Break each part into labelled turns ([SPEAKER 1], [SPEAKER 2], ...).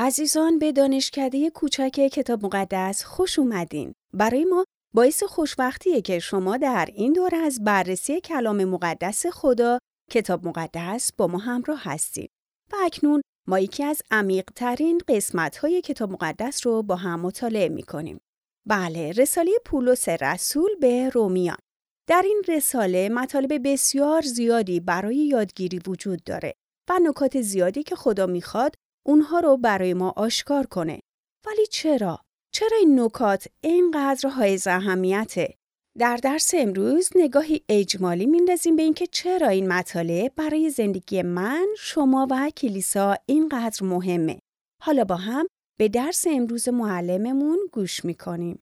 [SPEAKER 1] عزیزان به دانشکده کوچک کتاب مقدس خوش اومدین. برای ما باعث خوشوقتیه که شما در این دور از بررسی کلام مقدس خدا کتاب مقدس با ما همراه هستید. و اکنون ما یکی از عمیقترین قسمت های کتاب مقدس رو با هم مطالعه می کنیم. بله، رساله پولس رسول به رومیان. در این رساله مطالب بسیار زیادی برای یادگیری وجود داره و نکات زیادی که خدا می‌خواد اونها رو برای ما آشکار کنه. ولی چرا؟ چرا این نکات اینقدر های اهمیته؟ در درس امروز نگاهی اجمالی میندازیم به اینکه چرا این مطالب برای زندگی من، شما و کلیسا اینقدر مهمه. حالا با هم به درس امروز معلممون گوش می‌کنیم.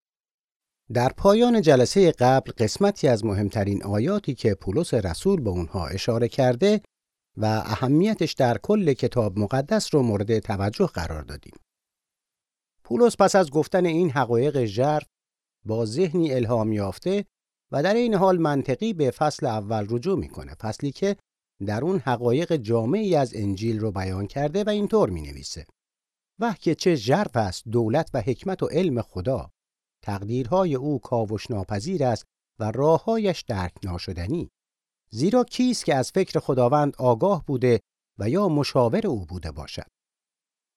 [SPEAKER 2] در پایان جلسه قبل قسمتی از مهمترین آیاتی که پولس رسول به اونها اشاره کرده و اهمیتش در کل کتاب مقدس رو مورد توجه قرار دادیم. پولس پس از گفتن این حقایق ژرف با ذهنی الهام یافته و در این حال منطقی به فصل اول رجوع می‌کنه فصلی که در اون حقایق جامعی از انجیل رو بیان کرده و اینطور می نویسه و که چه ژرف است دولت و حکمت و علم خدا. تقدیرهای او کاوش ناپذیر است و راههایش درک ناشدنی زیرا کیست که از فکر خداوند آگاه بوده و یا مشاور او بوده باشد.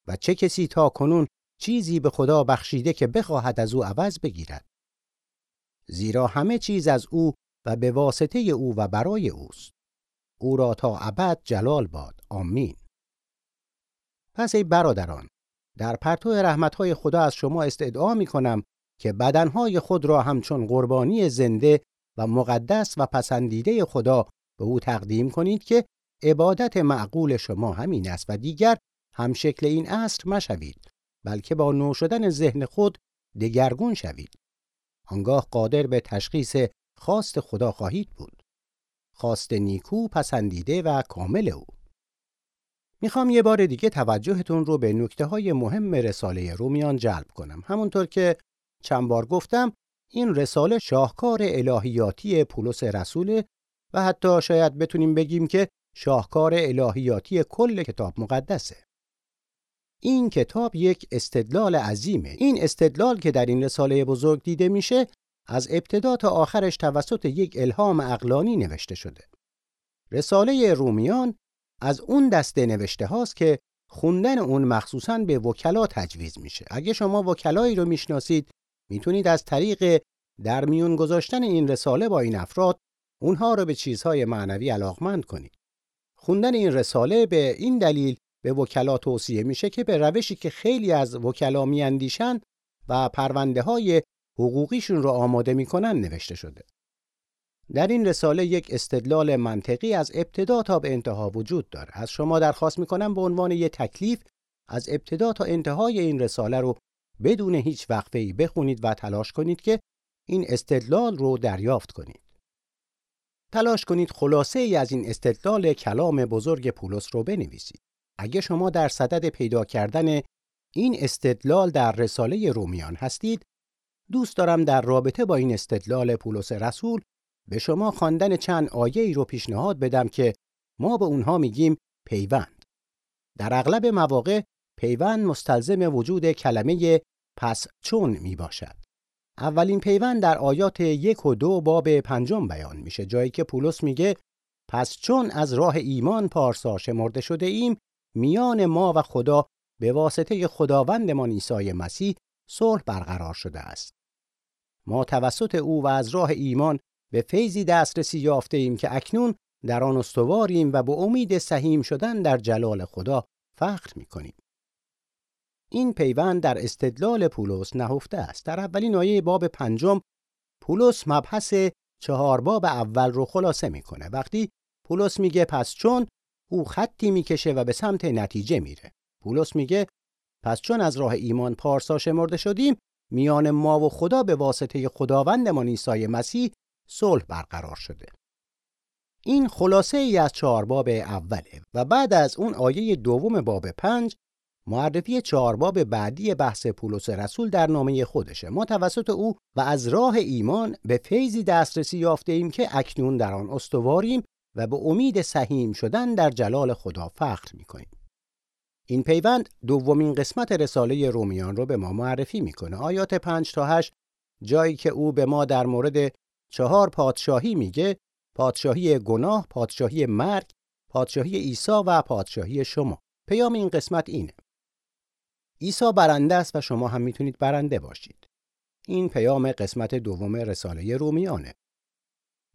[SPEAKER 2] و چه کسی تا کنون چیزی به خدا بخشیده که بخواهد از او عوض بگیرد؟ زیرا همه چیز از او و به واسطه او و برای اوست. او را تا ابد جلال باد. آمین. پس ای برادران در پرتو رحمتهای خدا از شما استدعا می کنم که بدنهای خود را همچون قربانی زنده و مقدس و پسندیده خدا به او تقدیم کنید که عبادت معقول شما همین است و دیگر هم شکل این عصر مشوید بلکه با نو شدن ذهن خود دگرگون شوید. آنگاه قادر به تشخیص خواست خدا خواهید بود. خواست نیکو پسندیده و کامل او. می‌خوام یه بار دیگه توجهتون رو به نکته های مهم رساله رومیان جلب کنم. همونطور که چند بار گفتم این رساله شاهکار الهیاتی پولس رسوله و حتی شاید بتونیم بگیم که شاهکار الهیاتی کل کتاب مقدسه. این کتاب یک استدلال عظیمه. این استدلال که در این رساله بزرگ دیده میشه از ابتدا تا آخرش توسط یک الهام اقلانی نوشته شده. رساله رومیان از اون دسته نوشته هاست که خوندن اون مخصوصاً به وکلا تجویز میشه. اگه شما وکلایی رو می‌شناسید می‌تونید از طریق در میون گذاشتن این رساله با این افراد اونها رو به چیزهای معنوی علاقمند کنید. خوندن این رساله به این دلیل به وکلا توصیه میشه که به روشی که خیلی از وکلا میاندیشن و پرونده های حقوقیشون رو آماده می‌کنن نوشته شده. در این رساله یک استدلال منطقی از ابتدا تا به انتها وجود داره. از شما درخواست می‌کنم به عنوان یک تکلیف از ابتدا تا انتهای این رساله رو بدون هیچ وقفه ای بخونید و تلاش کنید که این استدلال رو دریافت کنید. تلاش کنید خلاصه ای از این استدلال کلام بزرگ پولس رو بنویسید. اگه شما در صدد پیدا کردن این استدلال در رساله رومیان هستید، دوست دارم در رابطه با این استدلال پولس رسول به شما خواندن چند آیه ای رو پیشنهاد بدم که ما به اونها میگیم پیوند. در اغلب مواقع پیوند مستلزم وجود کلمه پس چون می باشد. اولین پیوند در آیات یک و دو باب پنجم بیان میشه جایی که پولس میگه پس چون از راه ایمان پارسا شمرده شده ایم میان ما و خدا به واسطه خداوندمان عیسی مسیح صلح برقرار شده است. ما توسط او و از راه ایمان به فیضی دسترسی یافته ایم که اکنون در آن استواریم و به امید سهیم شدن در جلال خدا فخر می کنیم. این پیوند در استدلال پولس نهفته است. در اولین آیه باب پنجم پولس مبحث چهار باب اول رو خلاصه می‌کنه. وقتی پولس میگه پس چون او خطی می‌کشه و به سمت نتیجه میره. پولس میگه پس چون از راه ایمان پارسا شمرده شدیم میان ما و خدا به واسطه خداوندمان عیسی مسیح صلح برقرار شده. این خلاصه ای از چهار باب اوله و بعد از اون آیه دوم باب پنج معرفی چهارباب بعدی بحث پولس رسول در نامه خودشه ما توسط او و از راه ایمان به فیضی دسترسی یافته ایم که اکنون در آن استواریم و به امید سهیم شدن در جلال خدا فخر می کنیم. این پیوند دومین قسمت رساله رومیان رو به ما معرفی می‌کنه. آیات 5 تا 8 جایی که او به ما در مورد چهار پادشاهی میگه پادشاهی گناه، پادشاهی مرگ، پادشاهی عیسی و پادشاهی شما. پیام این قسمت اینه. عیسی برنده است و شما هم می‌تونید برنده باشید. این پیام قسمت دوم رساله رومیانه.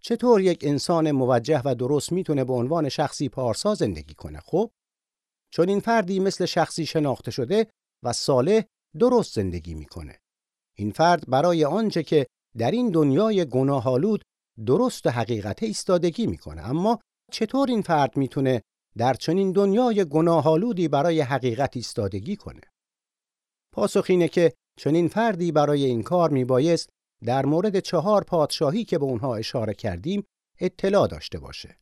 [SPEAKER 2] چطور یک انسان موجه و درست می‌تونه به عنوان شخصی پارسا زندگی کنه؟ خب چون این فردی مثل شخصی شناخته شده و صالح درست زندگی می‌کنه. این فرد برای آنچه که در این دنیای گناهالود درست و حقیقت ایستادگی می‌کنه اما چطور این فرد می‌تونه در چنین دنیای گناهالودی برای حقیقت ایستادگی کنه پاسخ اینه که چنین فردی برای این کار میبایست در مورد چهار پادشاهی که به اونها اشاره کردیم اطلاع داشته باشه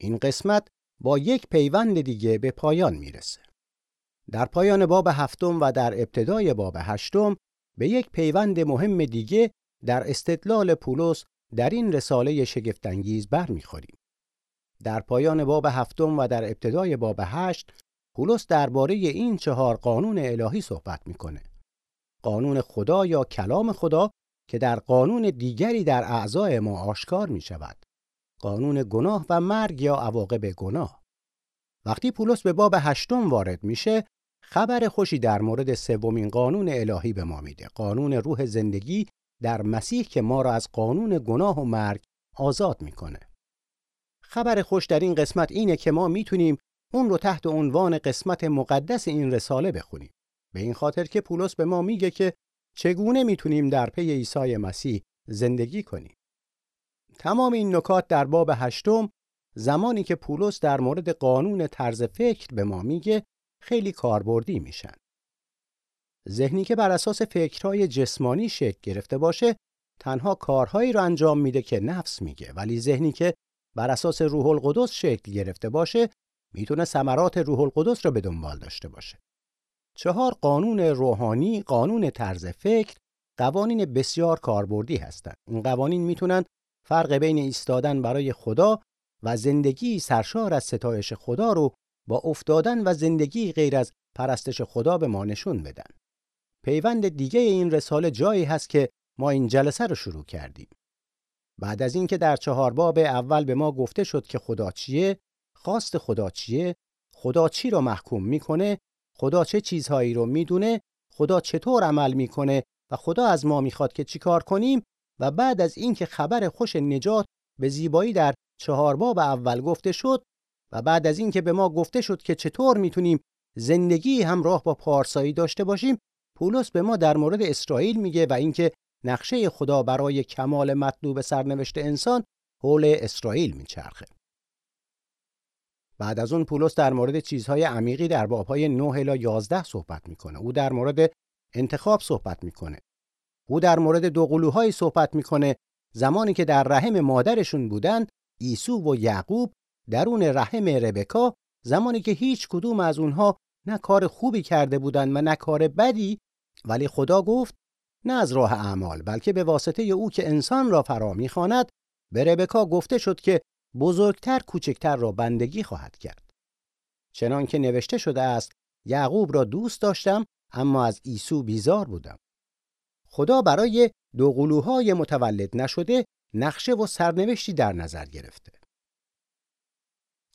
[SPEAKER 2] این قسمت با یک پیوند دیگه به پایان می‌رسه در پایان باب هفتم و در ابتدای باب هشتم به یک پیوند مهم دیگه در استدلال پولس در این رساله شگفتانگیز برمیخوریم. در پایان باب هفتم و در ابتدای باب هشت پولس درباره این چهار قانون الهی صحبت می‌کنه. قانون خدا یا کلام خدا که در قانون دیگری در اعضای ما آشکار می شود. قانون گناه و مرگ یا عواقب گناه. وقتی پولس به باب هشتم وارد میشه خبر خوشی در مورد سومین قانون الهی به ما میده قانون روح زندگی در مسیح که ما را از قانون گناه و مرگ آزاد می‌کنه خبر خوش در این قسمت اینه که ما می‌تونیم اون رو تحت عنوان قسمت مقدس این رساله بخونیم به این خاطر که پولس به ما میگه که چگونه می‌تونیم در پی عیسی مسیح زندگی کنیم تمام این نکات در باب هشتم زمانی که پولس در مورد قانون طرز فکر به ما میگه خیلی کاربردی میشن. ذهنی که بر اساس فکرهای جسمانی شکل گرفته باشه تنها کارهایی رو انجام میده که نفس میگه ولی ذهنی که بر اساس روح القدس شکل گرفته باشه می‌تونه ثمرات روح القدس رو به دنبال داشته باشه. چهار قانون روحانی، قانون طرز فکر، قوانین بسیار کاربردی هستند. این قوانین می‌تونن فرق بین ایستادن برای خدا و زندگی سرشار از ستایش خدا رو با افتادن و زندگی غیر از پرستش خدا به ما نشون بدن. پیوند دیگه این رساله جایی هست که ما این جلسه رو شروع کردیم. بعد از اینکه در چهار باب اول به ما گفته شد که خدا چیه، خواست خدا چیه، خدا چی رو محکوم می‌کنه، خدا چه چیزهایی رو می‌دونه، خدا چطور عمل می‌کنه؟ و خدا از ما می‌خواد که چیکار کنیم؟ و بعد از اینکه خبر خوش نجات به زیبایی در چهار باب اول گفته شد و بعد از اینکه به ما گفته شد که چطور می‌تونیم زندگی همراه با پارسایی داشته باشیم پولس به ما در مورد اسرائیل میگه و اینکه نقشه خدا برای کمال مطلوب سرنوشت انسان حول اسرائیل میچرخه. بعد از اون پولس در مورد چیزهای عمیقی در بابهای 9 الی 11 صحبت می‌کنه. او در مورد انتخاب صحبت می‌کنه. او در دو دوقلوهایی صحبت می‌کنه. زمانی که در رحم مادرشون بودن عیسو و یعقوب درون رحم ربکا زمانی که هیچ کدوم از اونها نه کار خوبی کرده بودند و نه کار بدی ولی خدا گفت نه از راه اعمال بلکه به واسطه او که انسان را فرا می‌خواند به ربکا گفته شد که بزرگتر کوچکتر را بندگی خواهد کرد. چنان که نوشته شده است یعقوب را دوست داشتم اما از عیسو بیزار بودم. خدا برای دو قلوهای متولد نشده نقشه و سرنوشتی در نظر گرفته.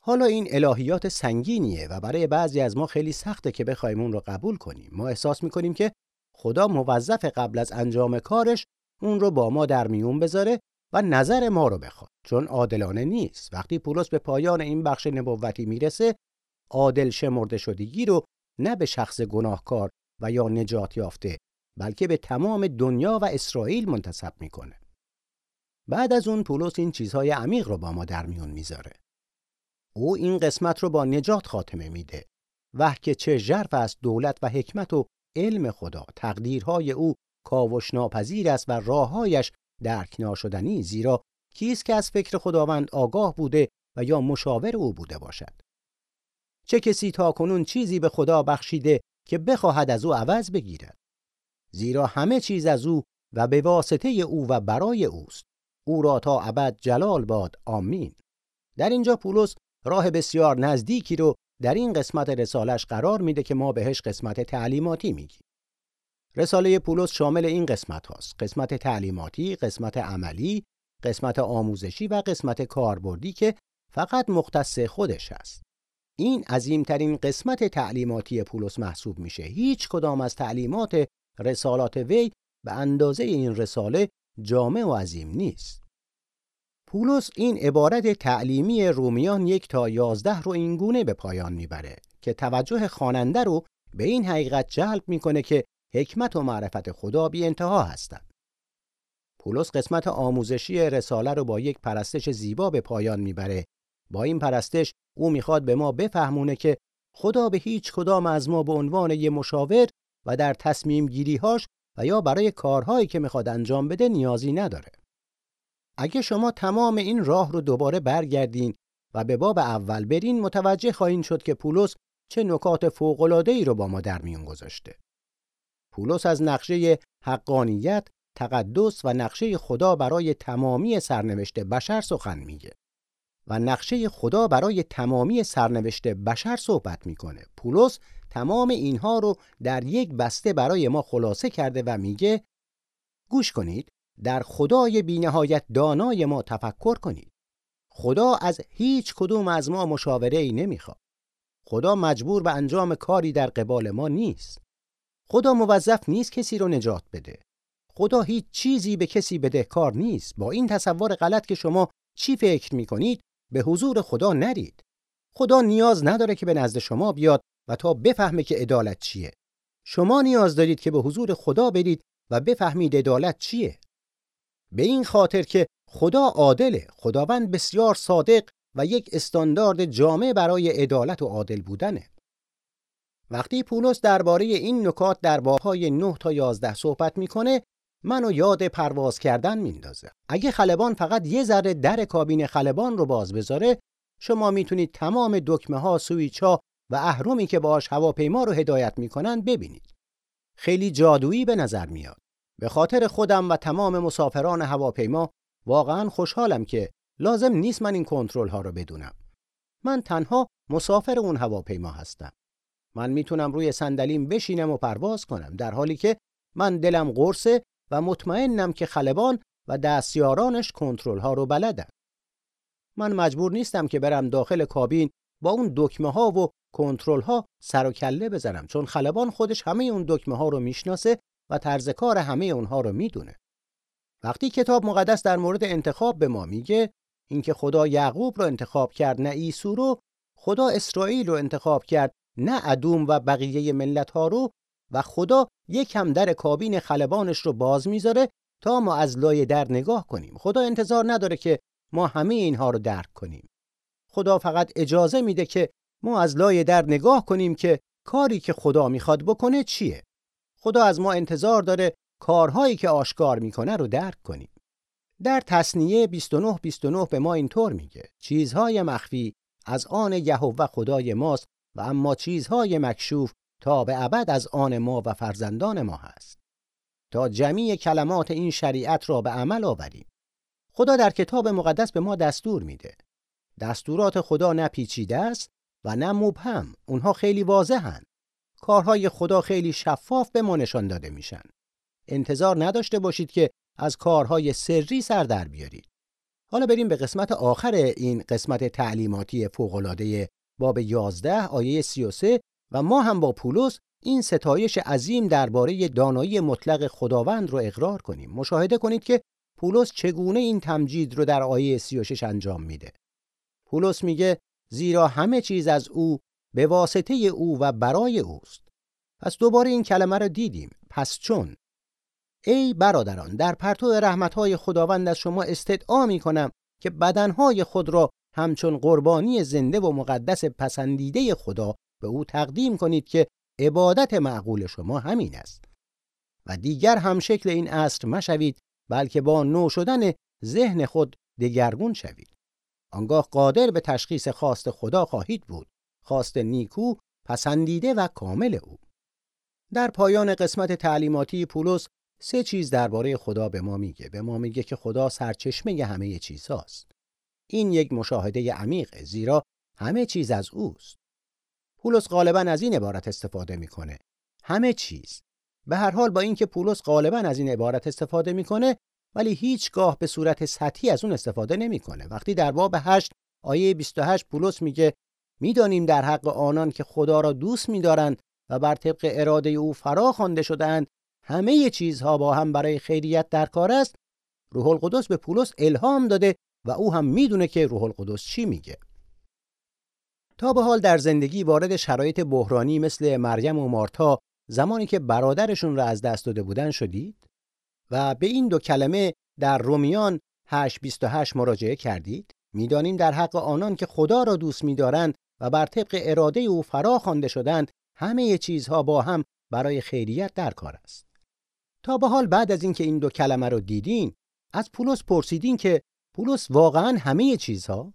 [SPEAKER 2] حالا این الهیات سنگینیه و برای بعضی از ما خیلی سخته که بخوایم اون رو قبول کنیم. ما احساس می‌کنیم که خدا موظف قبل از انجام کارش اون رو با ما در میون بذاره و نظر ما رو بخواد چون عادلانه نیست. وقتی پولس به پایان این بخش نبوتی می‌رسه عادل شمرده شدگی رو نه به شخص گناهکار و یا نجات یافته بلکه به تمام دنیا و اسرائیل منتصب می‌کنه. بعد از اون پولس این چیزهای عمیق رو با ما در میون می‌ذاره. او این قسمت رو با نجات خاتمه میده وح که چه ژرف است دولت و حکمت و علم خدا تقدیرهای او کاوش ناپذیر است و راههایش درک ناشدنی زیرا کیست که از فکر خداوند آگاه بوده و یا مشاور او بوده باشد. چه کسی تا کنون چیزی به خدا بخشیده که بخواهد از او عوض بگیرد؟ زیرا همه چیز از او و به واسطه او و برای اوست. او را تا ابد جلال باد. آمین. در اینجا پولس راه بسیار نزدیکی رو در این قسمت رسالش قرار میده که ما بهش قسمت تعلیماتی میگیم. رساله پولس شامل این قسمت هاست. قسمت تعلیماتی، قسمت عملی، قسمت آموزشی و قسمت کاربردی که فقط مختص خودش است. این عظیمترین قسمت تعلیماتی پولس محسوب میشه. هیچ کدام از تعلیمات رسالات وی به اندازه این رساله جامع و عظیم نیست. پولس این عبارت تعلیمی رومیان یک تا یازده رو اینگونه به پایان می‌بره که توجه خواننده رو به این حقیقت جلب می‌کنه که حکمت و معرفت خدا بی انتها هستند. پولس قسمت آموزشی رساله رو با یک پرستش زیبا به پایان می‌بره. با این پرستش او می‌خواد به ما بفهمونه که خدا به هیچ کدام از ما به عنوان یه مشاور و در تصمیم گیریهاش و یا برای کارهایی که می‌خواد انجام بده نیازی نداره. اگه شما تمام این راه رو دوباره برگردین و به باب اول برین متوجه خواهید شد که پولس چه نکات فوق‌العاده‌ای رو با ما در میون گذاشته. پولس از نقشه حقانیت، تقدس و نقشه خدا برای تمامی سرنوشت بشر سخن میگه. و نقشه خدا برای تمامی سرنوشت بشر صحبت می‌کنه. پولس تمام اینها رو در یک بسته برای ما خلاصه کرده و میگه گوش کنید در خدای بینهایت دانای ما تفکر کنید. خدا از هیچ کدوم از ما مشاوره ای نمی‌خواد. خدا مجبور به انجام کاری در قبال ما نیست. خدا موظف نیست کسی رو نجات بده. خدا هیچ چیزی به کسی بدهکار نیست. با این تصور غلط که شما چی فکر می کنید به حضور خدا نرید. خدا نیاز نداره که به نزد شما بیاد و تا بفهمه که عدالت چیه. شما نیاز دارید که به حضور خدا برید و بفهمید عدالت چیه. به این خاطر که خدا عادله، خداوند بسیار صادق و یک استاندارد جامع برای عدالت و عادل بودنه. وقتی پولس درباره این نکات در بابهای 9 تا 11 صحبت می‌کنه منو یاد پرواز کردن میندازه. اگه خلبان فقط یه ذره در کابین خلبان رو باز بذاره شما می‌تونید تمام دکمه ها سویچ ها و اهرمی که باش هواپیما رو هدایت می‌کنن ببینید. خیلی جادویی به نظر میاد. به خاطر خودم و تمام مسافران هواپیما واقعا خوشحالم که لازم نیست من این کنترل ها رو بدونم. من تنها مسافر اون هواپیما هستم. من می‌تونم روی صندلیم بشینم و پرواز کنم در حالی که من دلم قرصه و مطمئنم که خلبان و دستیارانش کنترل ها رو بلدن. من مجبور نیستم که برم داخل کابین با اون دکمه ها و کنترل ها سر و کله بزنم چون خلبان خودش همه اون دکمه ها رو می‌شناسه و طرز کار همه اونها رو می‌دونه. وقتی کتاب مقدس در مورد انتخاب به ما میگه اینکه خدا یعقوب رو انتخاب کرد نه ایسو رو خدا اسرائیل رو انتخاب کرد نه ادوم و بقیه ملت ها رو و خدا یک هم در کابین خلبانش رو باز می‌ذاره تا ما از لای در نگاه کنیم. خدا انتظار نداره که ما همه اینها رو درک کنیم. خدا فقط اجازه میده که ما از لای در نگاه کنیم که کاری که خدا می‌خواد بکنه چیه. خدا از ما انتظار داره کارهایی که آشکار می‌کنه رو درک کنیم. در تصنیه 29 29 به ما اینطور میگه. چیزهای مخفی از آن یهوه خدای ماست و اما چیزهای مکشوف تا به ابد از آن ما و فرزندان ما هست. تا جمعی کلمات این شریعت را به عمل آوریم. خدا در کتاب مقدس به ما دستور میده. دستورات خدا نه پیچیده است و نه مبهم. اونها خیلی واضحن. کارهای خدا خیلی شفاف به ما نشان داده میشن. انتظار نداشته باشید که از کارهای سری سر در بیارید. حالا بریم به قسمت آخر این قسمت تعلیماتی فوق‌العاده باب 11 آیه 33 و ما هم با پولس این ستایش عظیم درباره دانایی مطلق خداوند رو اقرار کنیم. مشاهده کنید که پولس چگونه این تمجید رو در آیه 36 انجام میده. پولس میگه زیرا همه چیز از او به واسطه او و برای اوست. پس دوباره این کلمه رو دیدیم. پس چون ای برادران در پرتو رحمتهای خداوند از شما استدعا می کنم که بدنهای خود را همچون قربانی زنده و مقدس پسندیده خدا به او تقدیم کنید که عبادت معقول شما همین است. و دیگر هم شکل این عصر مشوید بلکه با نو شدن ذهن خود دگرگون شوید. آنگاه قادر به تشخیص خواست خدا خواهید بود. خواست نیکو پسندیده و کامل او. در پایان قسمت تعلیماتی پولس سه چیز درباره خدا به ما میگه. به ما میگه که خدا سرچشمه همه چیزهاست. این یک مشاهده عمیقه زیرا همه چیز از اوست. پولس غالبا از این عبارت استفاده می‌کنه. همه چیز. به هر حال با اینکه پولس غالبا از این عبارت استفاده می‌کنه ولی هیچگاه به صورت سطحی از اون استفاده نمی‌کنه. وقتی در باب 8 آیه 28 پولس میگه می‌دانیم در حق آنان که خدا را دوست میدارند و بر طبق اراده او فرا خوانده شدهاند همه چیزها با هم برای خیریت در کار است. روح القدس به پولس الهام داده و او هم می‌دونه که روح القدس چی میگه. تا به حال در زندگی وارد شرایط بحرانی مثل مریم و مارتا زمانی که برادرشون را از دست داده بودن شدید و به این دو کلمه در رومیان 8:28 مراجعه کردید می‌دانیم در حق آنان که خدا را دوست می‌دارند و بر طبق اراده او فرا خوانده شدند همه چیزها با هم برای خیریت در کار است. تا به حال بعد از اینکه این دو کلمه رو دیدین از پولس پرسیدین که پولس واقعا همه چیزها؟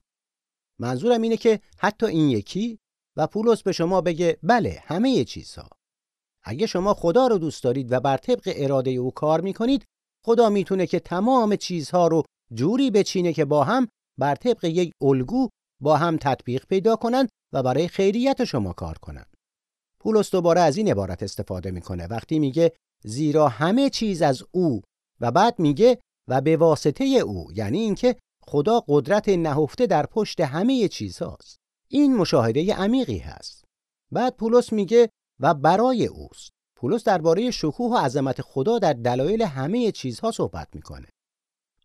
[SPEAKER 2] منظورم اینه که حتی این یکی و پولس به شما بگه بله همه چیزها. اگه شما خدا رو دوست دارید و بر طبق اراده او کار می‌کنید خدا می‌تونه که تمام چیزها رو جوری بچینه که با هم بر طبق یک الگو با هم تطبیق پیدا کنند و برای خیریت شما کار کنند. پولس دوباره از این عبارت استفاده می‌کنه. وقتی میگه زیرا همه چیز از او و بعد میگه و به واسطه او یعنی اینکه خدا قدرت نهفته در پشت همه چیزهاست. این مشاهده عمیقی هست. بعد پولس میگه و برای اوست. پولس درباره شکوه و عظمت خدا در دلایل همه چیزها صحبت می‌کنه.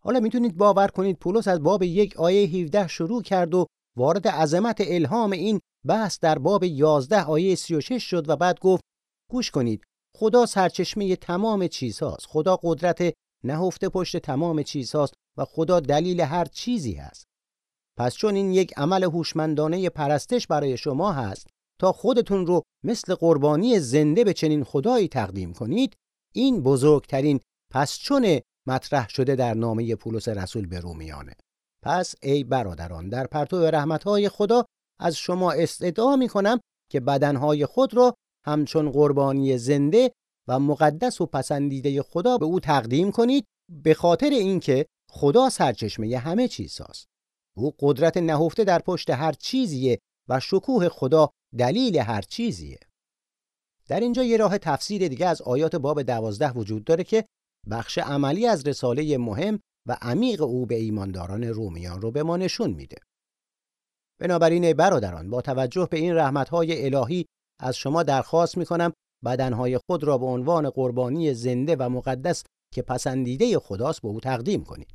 [SPEAKER 2] حالا می‌تونید باور کنید پولس از باب یک آیه 17 شروع کرد و وارد عظمت الهام این بحث در باب 11 آیه 36 شد و بعد گفت گوش کنید خدا سرچشمه تمام چیزهاست خدا قدرت نهفته پشت تمام چیزهاست و خدا دلیل هر چیزی هست. پس چون این یک عمل هوشمندانه پرستش برای شما هست تا خودتون رو مثل قربانی زنده به چنین خدایی تقدیم کنید این بزرگترین پس چون مطرح شده در نامه پولس رسول به رومیانه. پس ای برادران در پرتو رحمتهای خدا از شما استدعا می کنم که بدنهای خود را همچون قربانی زنده و مقدس و پسندیده خدا به او تقدیم کنید به خاطر اینکه خدا سرچشمه همه چیز هست. او قدرت نهفته در پشت هر چیزیه و شکوه خدا دلیل هر چیزیه. در اینجا یه راه تفسیر دیگه از آیات باب دوازده وجود داره که بخش عملی از رساله مهم و عمیق او به ایمانداران رومیان رو به ما نشون میده. بنابراین برادران با توجه به این رحمتهای الهی از شما درخواست می‌کنم بدنهای خود را به عنوان قربانی زنده و مقدس که پسندیده خداست به او تقدیم کنید.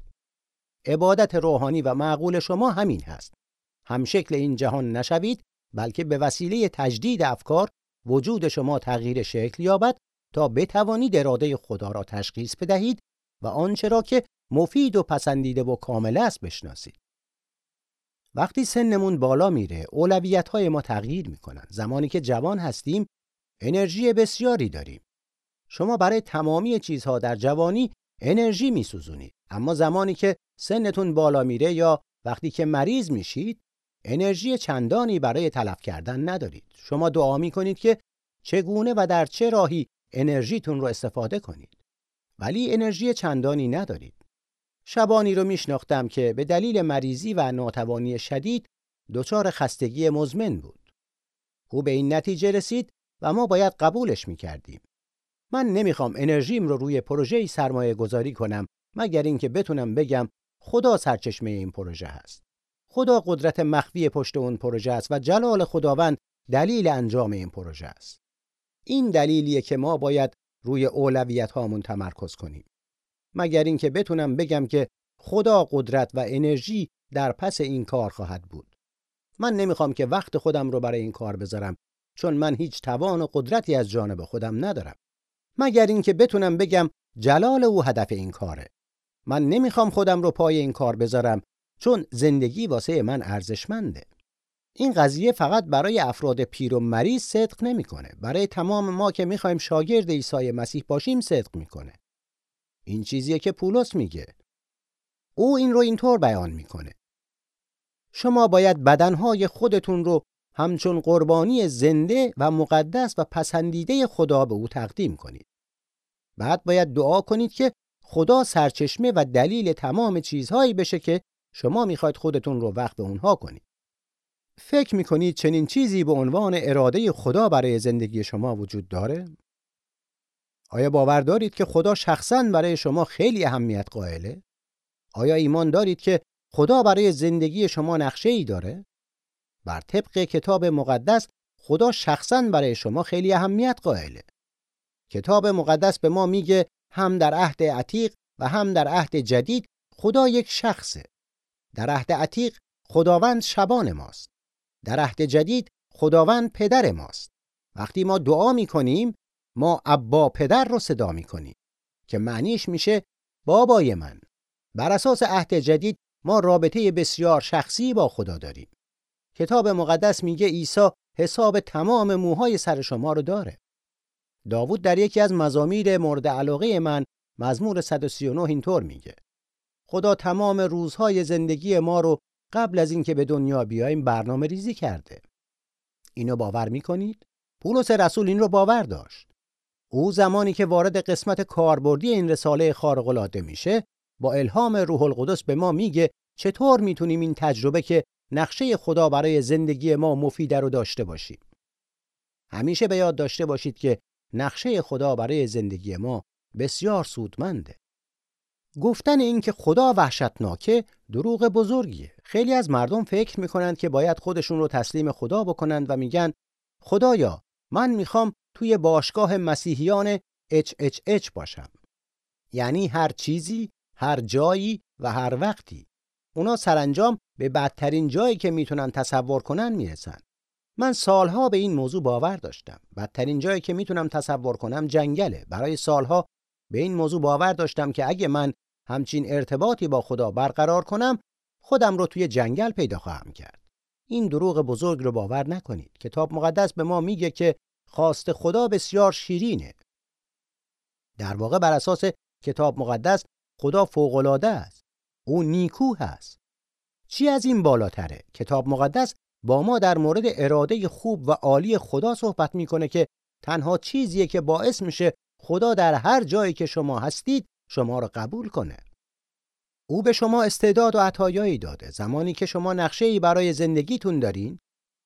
[SPEAKER 2] عبادت روحانی و معقول شما همین هست. هم شکل این جهان نشوید بلکه به وسیله تجدید افکار وجود شما تغییر شکل یابد تا بتوانید اراده خدا را تشخیص بدهید و آنچه را که مفید و پسندیده و کامل است بشناسید. وقتی سنمون بالا میره، اولویت های ما تغییر می‌کنن. زمانی که جوان هستیم، انرژی بسیاری داریم. شما برای تمامی چیزها در جوانی انرژی میسوزونید. اما زمانی که سنتون بالا میره یا وقتی که مریض میشید، انرژی چندانی برای تلف کردن ندارید. شما دعا می‌کنید که چگونه و در چه راهی انرژیتون رو استفاده کنید. ولی انرژی چندانی ندارید. شبانی رو میشناختم که به دلیل مریضی و ناتوانی شدید دچار خستگی مزمن بود. او به این نتیجه رسید و ما باید قبولش می‌کردیم. من نمی‌خوام انرژیم رو روی پروژه‌ای سرمایه گذاری کنم مگر اینکه بتونم بگم خدا سرچشمه این پروژه هست. خدا قدرت مخفی پشت اون پروژه است و جلال خداوند دلیل انجام این پروژه است. این دلیلیه که ما باید روی اولویت هامون تمرکز کنیم. مگر اینکه بتونم بگم که خدا قدرت و انرژی در پس این کار خواهد بود. من نمی‌خوام که وقت خودم رو برای این کار بذارم چون من هیچ توان و قدرتی از جانب خودم ندارم. مگر اینکه بتونم بگم جلال او هدف این کاره. من نمی‌خوام خودم رو پای این کار بذارم چون زندگی واسه من ارزشمنده. این قضیه فقط برای افراد پیر و مریض صدق نمی‌کنه. برای تمام ما که می‌خوایم شاگرد عیسی مسیح باشیم صدق می‌کنه. این چیزیه که پولس میگه. او این رو اینطور بیان می‌کنه. شما باید بدنهای خودتون رو همچون قربانی زنده و مقدس و پسندیده خدا به او تقدیم کنید. بعد باید دعا کنید که خدا سرچشمه و دلیل تمام چیزهایی بشه که شما می‌خواید خودتون رو وقت به اونها کنید. فکر می‌کنید چنین چیزی به عنوان اراده خدا برای زندگی شما وجود داره؟ آیا باور دارید که خدا شخصا برای شما خیلی اهمیت قائله؟ آیا ایمان دارید که خدا برای زندگی شما نقشه ای داره؟ بر طبق کتاب مقدس خدا شخصا برای شما خیلی اهمیت قائله. کتاب مقدس به ما میگه هم در عهد عتیق و هم در عهد جدید خدا یک شخصه. در عهد عتیق خداوند شبان ماست. در عهد جدید خداوند پدر ماست. وقتی ما دعا می‌کنیم ما ابا پدر رو صدا می‌کنیم که معنیش میشه بابای من. بر اساس عهد جدید ما رابطه بسیار شخصی با خدا داریم. کتاب مقدس میگه عیسی حساب تمام موهای سر شما رو داره. داوود در یکی از مزامیر مورد علاقه من مزمور 139 اینطور میگه خدا تمام روزهای زندگی ما رو قبل از اینکه به دنیا بیایم برنامه ریزی کرده. اینو باور می‌کنید؟ پولس رسول این رو باور داشت. او زمانی که وارد قسمت کاربردی این رساله خارق العاده میشه با الهام روح القدس به ما میگه چطور می‌تونیم این تجربه که نقشه خدا برای زندگی ما مفیده رو داشته باشیم. همیشه به یاد داشته باشید که نقشه خدا برای زندگی ما بسیار سودمنده. گفتن این که خدا وحشتناکه دروغ بزرگیه. خیلی از مردم فکر می‌کنند که باید خودشون رو تسلیم خدا بکنند و میگن خدایا من می‌خوام توی باشگاه مسیحیان HHH باشم. یعنی هر چیزی، هر جایی و هر وقتی. اونا سرانجام به بدترین جایی که می‌تونن تصور کنن می‌رسن. من سالها به این موضوع باور داشتم. بدترین جایی که می‌تونم تصور کنم جنگله. برای سالها به این موضوع باور داشتم که اگه من همچین ارتباطی با خدا برقرار کنم خودم رو توی جنگل پیدا خواهم کرد. این دروغ بزرگ رو باور نکنید. کتاب مقدس به ما میگه که خواست خدا بسیار شیرینه. در واقع بر اساس کتاب مقدس خدا فوق‌العاده است. او نیکو هست. چی از این بالاتره؟ کتاب مقدس با ما در مورد اراده خوب و عالی خدا صحبت می‌کنه که تنها چیزیه که باعث میشه خدا در هر جایی که شما هستید شما را قبول کنه. او به شما استعداد و عطایایی داده. زمانی که شما نقشه برای زندگیتون دارین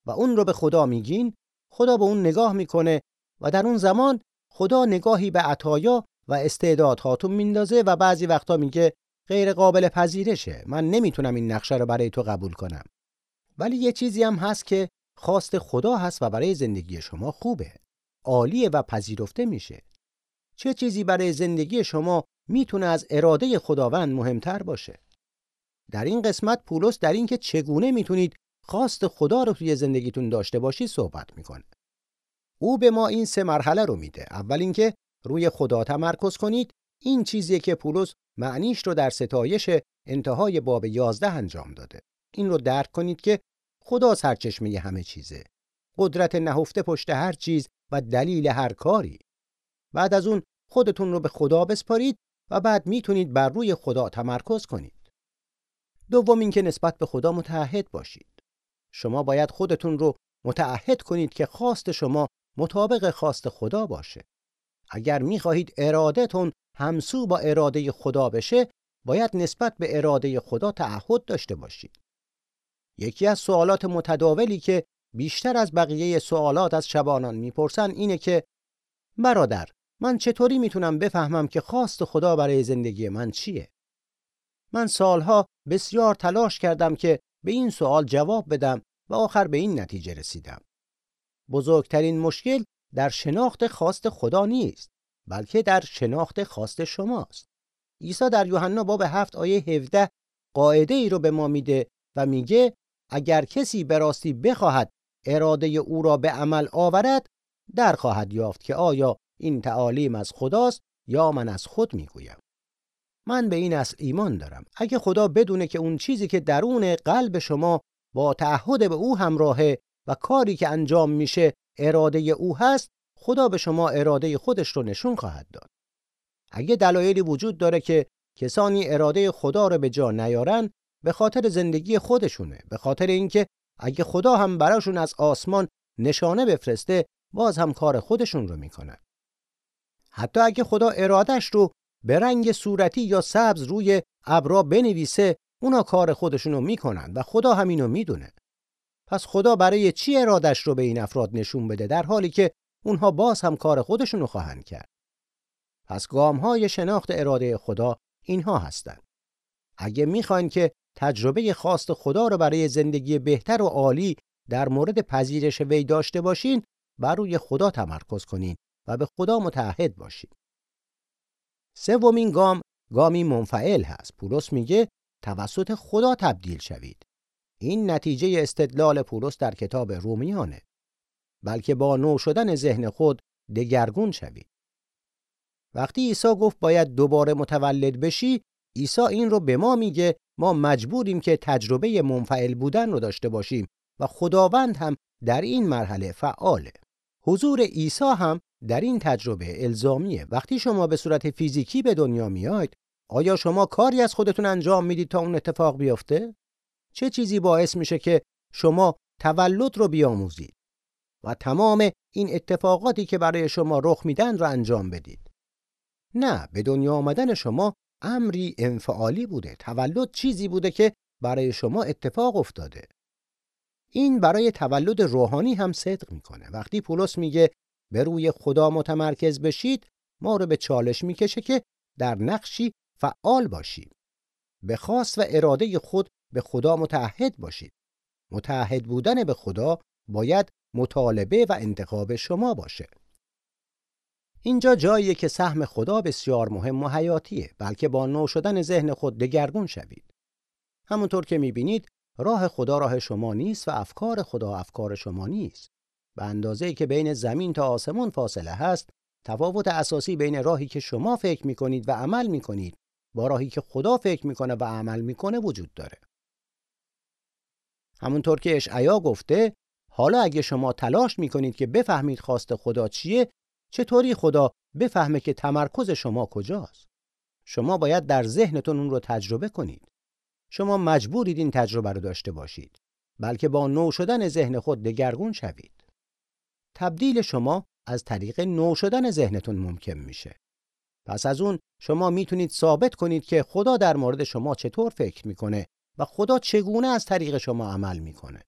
[SPEAKER 2] و اون رو به خدا میگین، خدا به اون نگاه می‌کنه و در اون زمان خدا نگاهی به عطایا و استعدادهاتون میندازه و بعضی وقتا میگه غیر قابل پذیرشه. من نمی‌تونم این نقشه رو برای تو قبول کنم. ولی یه چیزی هم هست که خواست خدا هست و برای زندگی شما خوبه. عالیه و پذیرفته میشه. چه چیزی برای زندگی شما می‌تونه از اراده خداوند مهمتر باشه؟ در این قسمت پولس در اینکه چگونه می‌تونید خواست خدا رو توی زندگیتون داشته باشید صحبت می‌کنه. او به ما این سه مرحله رو میده. اول اینکه روی خدا تمرکز کنید. این چیزیه که پولس معنیش رو در ستایش انتهای باب 11 انجام داده. این رو درک کنید که خدا سرچشمه همه چیزه. قدرت نهفته پشت هر چیز و دلیل هر کاری. بعد از اون خودتون رو به خدا بسپارید و بعد می‌تونید بر روی خدا تمرکز کنید. دوم اینکه نسبت به خدا متعهد باشید. شما باید خودتون رو متعهد کنید که خواست شما مطابق خواست خدا باشه. اگر می‌خواهید ارادتون همسو با اراده خدا بشه، باید نسبت به اراده خدا تعهد داشته باشید. یکی از سوالات متداولی که بیشتر از بقیه سوالات از شبانان می‌پرسن اینه که برادر من چطوری می‌تونم بفهمم که خواست خدا برای زندگی من چیه؟ من سالها بسیار تلاش کردم که به این سوال جواب بدم و آخر به این نتیجه رسیدم. بزرگترین مشکل در شناخت خواست خدا نیست بلکه در شناخت خواست شماست. عیسی در یوحنا باب 7 آیه 17 قاعده ای رو به ما میده و میگه اگر کسی به راستی بخواهد اراده او را به عمل آورد در خواهد یافت که آیا این تعالیم از خداست یا من از خود می‌گویم من به این اصل ایمان دارم اگه خدا بدونه که اون چیزی که درون قلب شما با تعهد به او همراهه و کاری که انجام میشه اراده او هست خدا به شما اراده خودش رو نشون خواهد داد. اگه دلایلی وجود داره که کسانی اراده خدا رو به جا نیارن به خاطر زندگی خودشونه. به خاطر اینکه اگه خدا هم براشون از آسمان نشانه بفرسته باز هم کار خودشون رو می‌کنن. حتی اگه خدا ارادش رو به رنگ صورتی یا سبز روی ابرا بنویسه اونا کار خودشونو می‌کنن و خدا همینو می‌دونه. پس خدا برای چی ارادش رو به این افراد نشون بده؟ در حالی که اونها باز هم کار خودشونو خواهند کرد. پس گام های شناخت اراده خدا اینها هستند. اگه می‌خواین که تجربه خواست خدا رو برای زندگی بهتر و عالی در مورد پذیرش وی داشته باشین بر روی خدا تمرکز کنین و به خدا متحد باشین. سومین گام گامی منفعل هست. پولس میگه توسط خدا تبدیل شوید. این نتیجه استدلال پولس در کتاب رومیانه. بلکه با نو شدن ذهن خود دگرگون شوید وقتی عیسی گفت باید دوباره متولد بشی عیسی این رو به ما میگه ما مجبوریم که تجربه منفعل بودن رو داشته باشیم و خداوند هم در این مرحله فعاله. حضور عیسی هم در این تجربه الزامیه. وقتی شما به صورت فیزیکی به دنیا میاید آیا شما کاری از خودتون انجام می‌دید تا اون اتفاق بیفته؟ چه چیزی باعث میشه که شما تولد رو بیاموزید؟ و تمام این اتفاقاتی که برای شما رخ میدن رو انجام بدید. نه به دنیا آمدن شما امری انفعالی بوده تولد چیزی بوده که برای شما اتفاق افتاده. این برای تولد روحانی هم صدق می‌کنه. وقتی پولس میگه به روی خدا متمرکز بشید ما رو به چالش می‌کشه که در نقشی فعال باشیم. به خواست و اراده خود به خدا متحد باشید. متحد بودن به خدا باید مطالبه و انتخاب شما باشه. اینجا جاییه که سهم خدا بسیار مهم و حیاتیه بلکه با نو شدن ذهن خود دگرگون شوید. همونطور که می‌بینید راه خدا راه شما نیست و افکار خدا افکار شما نیست. به اندازه که بین زمین تا آسمان فاصله هست تفاوت اساسی بین راهی که شما فکر می‌کنید و عمل می‌کنید با راهی که خدا فکر می‌کنه و عمل می‌کنه وجود داره. همونطور که اشعیا گفته حالا اگه شما تلاش می‌کنید که بفهمید خواست خدا چیه چطوری خدا بفهمه که تمرکز شما کجاست؟ شما باید در ذهنتون اون رو تجربه کنید. شما مجبورید این تجربه رو داشته باشید بلکه با نو شدن ذهن خود دگرگون شوید. تبدیل شما از طریق نو شدن ذهنتون ممکن میشه. پس از اون شما می‌تونید ثابت کنید که خدا در مورد شما چطور فکر می‌کنه و خدا چگونه از طریق شما عمل می‌کنه.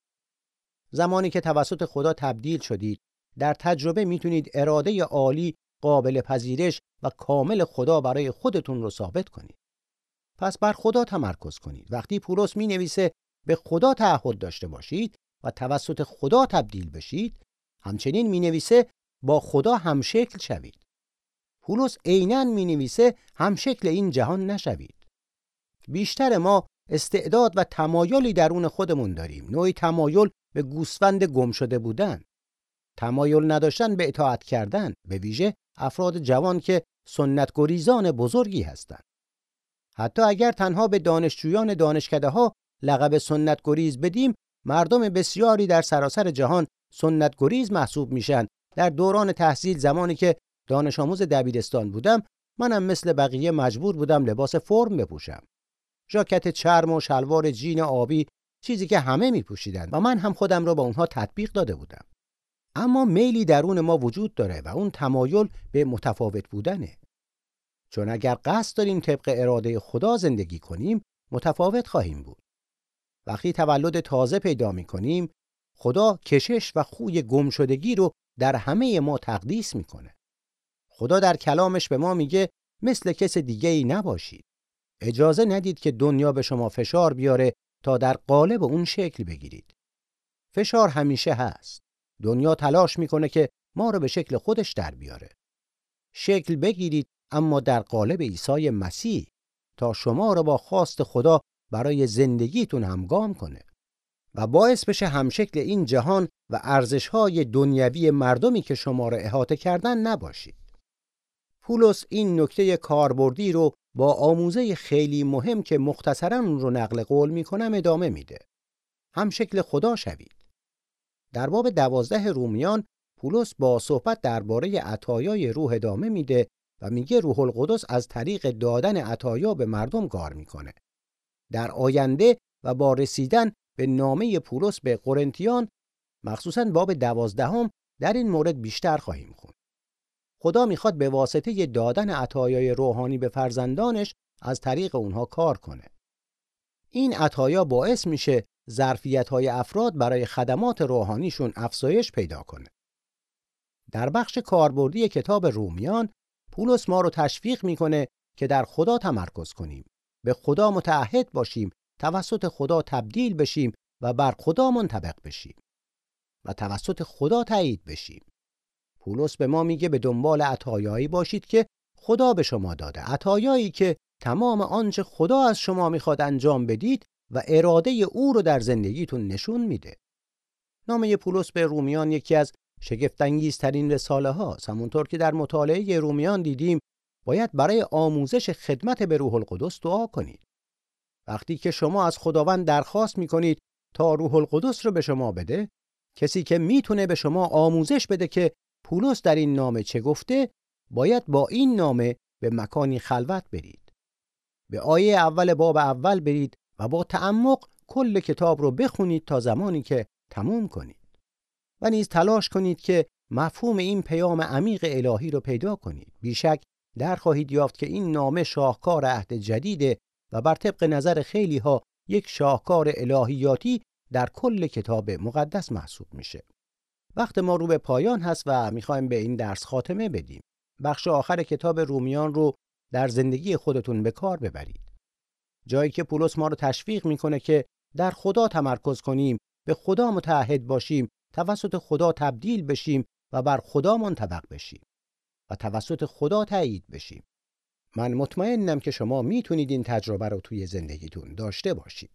[SPEAKER 2] زمانی که توسط خدا تبدیل شدید. در تجربه می‌تونید اراده عالی قابل پذیرش و کامل خدا برای خودتون رو ثابت کنید. پس بر خدا تمرکز کنید. وقتی پولس می نویسه به خدا تعهد داشته باشید و توسط خدا تبدیل بشید همچنین می نویسه با خدا همشکل شوید. پولس عینا می نویسه همشکل این جهان نشوید. بیشتر ما استعداد و تمایلی درون خودمون داریم. نوعی تمایل به گوسفند گم شده بودن. تمایل نداشتن به اطاعت کردن به ویژه افراد جوان که سنت گریزان بزرگی هستند. حتی اگر تنها به دانشجویان دانشکده ها لقب سنت گریز بدیم مردم بسیاری در سراسر جهان سنت گریز محسوب میشن. در دوران تحصیل زمانی که دانش آموز دبیرستان بودم منم مثل بقیه مجبور بودم لباس فرم بپوشم. ژاکت چرم و شلوار جین آبی چیزی که همه میپوشیدند و من هم خودم را با اونها تطبیق داده بودم. اما میلی درون ما وجود داره و اون تمایل به متفاوت بودنه. چون اگر قصد داریم طبق اراده خدا زندگی کنیم متفاوت خواهیم بود. وقتی تولد تازه پیدا می کنیم خدا کشش و خوی گمشدگی رو در همه ما تقدیس می‌کنه. خدا در کلامش به ما میگه مثل کس دیگه ای نباشید. اجازه ندید که دنیا به شما فشار بیاره تا در قالب اون شکل بگیرید. فشار همیشه هست. دنیا تلاش می‌کنه که ما رو به شکل خودش در بیاره. شکل بگیرید اما در قالب عیسی مسیح تا شما را با خواست خدا برای زندگیتون همگام کنه و باعث بشه همشکل این جهان و ارزشهای دنیوی مردمی که شما را احاطه کردن نباشید. پولس این نکته کاربردی رو با آموزه خیلی مهم که مختصرا اون رو نقل قول می‌کنم ادامه میده. همشکل خدا شوید. در باب دوازده رومیان پولس با صحبت درباره عطایای روح ادامه میده و میگه روح القدس از طریق دادن عطایا به مردم کار می‌کنه. در آینده و با رسیدن به نامه پولس به قرنتیان مخصوصا باب دوازدهم در این مورد بیشتر خواهیم خوند. خدا می‌خواد به واسطه دادن عطایای روحانی به فرزندانش از طریق اونها کار کنه. این عطایا باعث میشه ظرفیت های افراد برای خدمات روحانیشون افزایش پیدا کنه. در بخش کاربردی کتاب رومیان پولس ما رو تشویق می‌کنه که در خدا تمرکز کنیم به خدا متعهد باشیم توسط خدا تبدیل بشیم و بر خدا منطبق بشیم و توسط خدا تایید بشیم پولس به ما میگه به دنبال عطایایی باشید که خدا به شما داده. عطایایی که تمام آنچه خدا از شما می‌خواد انجام بدید و اراده او رو در زندگیتون نشون میده. نامه پولس به رومیان یکی از شگفتانگیزترین رساله هاست همونطور که در مطالعه رومیان دیدیم باید برای آموزش خدمت به روح القدس دعا کنید. وقتی که شما از خداوند درخواست می‌کنید تا روح القدس رو به شما بده کسی که می‌تونه به شما آموزش بده که پولس در این نامه چه گفته باید با این نامه به مکانی خلوت برید. به آیه اول باب اول برید و با تعمق کل کتاب رو بخونید تا زمانی که تموم کنید. و نیز تلاش کنید که مفهوم این پیام عمیق الهی رو پیدا کنید. بیشک در خواهید یافت که این نامه شاهکار عهد جدیده و بر طبق نظر خیلی ها یک شاهکار الهیاتی در کل کتاب مقدس محسوب میشه. وقت ما رو به پایان هست و می‌خوایم به این درس خاتمه بدیم. بخش آخر کتاب رومیان رو در زندگی خودتون به کار ببرید. جایی که پولس ما رو تشویق می‌کنه که در خدا تمرکز کنیم به خدا متعهد باشیم توسط خدا تبدیل بشیم و بر خدا منطبق بشیم و توسط خدا تایید بشیم. من مطمئنم که شما می‌تونید این تجربه رو توی زندگیتون داشته باشید.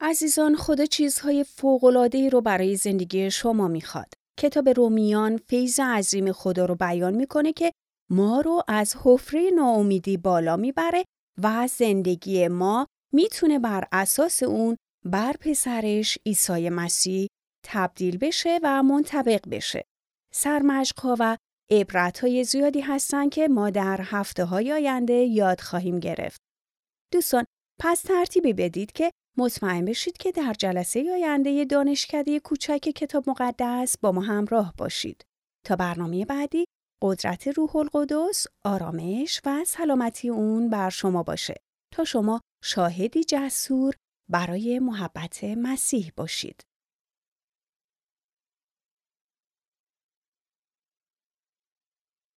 [SPEAKER 1] عزیزان خدا چیزهای فوق‌العاده‌ای رو برای زندگی شما می‌خواد. کتاب رومیان فیض عظیم خدا رو بیان می‌کنه که ما رو از حفره ناامیدی بالا می‌بره و زندگی ما می‌تونه بر اساس اون بر پسرش عیسی مسیح تبدیل بشه و منطبق بشه. سرمشقها و های زیادی هستن که ما در هفته های آینده یاد خواهیم گرفت. دوستان پس ترتیبی بدید که مطمئن بشید که در جلسه آینده دانشکده کوچک کتاب مقدس با ما همراه باشید. تا برنامه بعدی قدرت روح القدس، آرامش و سلامتی اون بر شما باشه تا شما شاهدی جسور برای محبت مسیح باشید.